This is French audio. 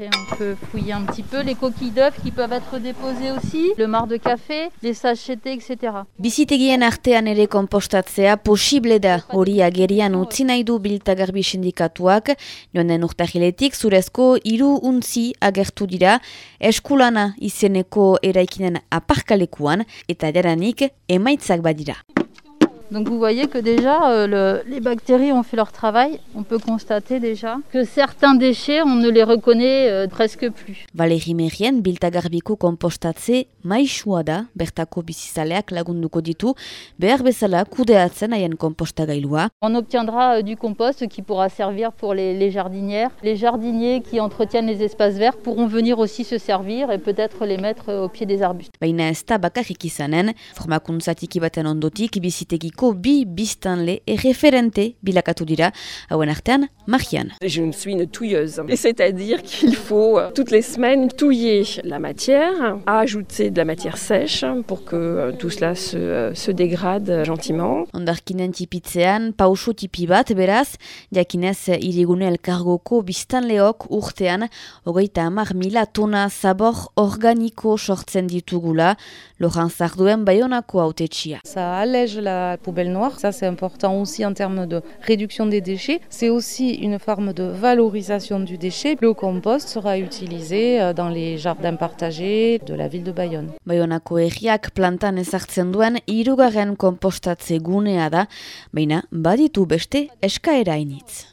Après, on peut fouiller un petit peu. Les coquilles d'œufs qui peuvent être déposées aussi, le marc de café, les sachets, etc. Bizitegien artean ere kompostatzea posible da. Hori agerian utzi nahi du biltagarbi sindikatuak, joan urtahiletik zurezko hiru untzi agertu dira. Eskulana izeneko eraikinen aparkalekuan eta jaranik emaitzak badira. Donc vous voyez que déjà euh, le, les bactéries ont fait leur travail. On peut constater déjà que certains déchets, on ne les reconnaît euh, presque plus. Valeri Merien, biltagarbiko kompostatze da, bertako bizizaleak lagunduko ditu, behar bezala kudeatzen haien kompostagailua. On obtiendra euh, du compost qui pourra servir pour les, les jardinières. Les jardiniers qui entretiennent les espaces verts pourront venir aussi se servir et peut-être les mettre au pied des arbustes. Baina ez da bakarrik izanen, formakuntzatiki baten ondotik bizitegiko bi biztanle erreferente bilakatu dira, hauen artean, Marian. Je suis une touilleuse, c'est-à-dire qu'il faut euh, toutes les semaines touiller la matière, ajouter de la matière sèche pour que euh, tout cela se, euh, se dégrade gentiment. Ondarkinen tipitzean, pauso tipi bat, beraz, jakinez irigune elkargoko biztanleok urtean, hogeita hamar mila tona zabor organiko sortzen ditugula, Laurent Zarduen bayonako autetxia. Ça allège la poubelle noire, ça c'est important aussi en termes de réduction des déchets. C'est aussi une forme de valorisation du déchet. Le compost sera utilisé euh, dans les jardins partagés de la ville de Bayonne. Bayonako herriak plantan ezartzen duen hirugarren konpostatze gunea da, baina baditu beste eskaera initz.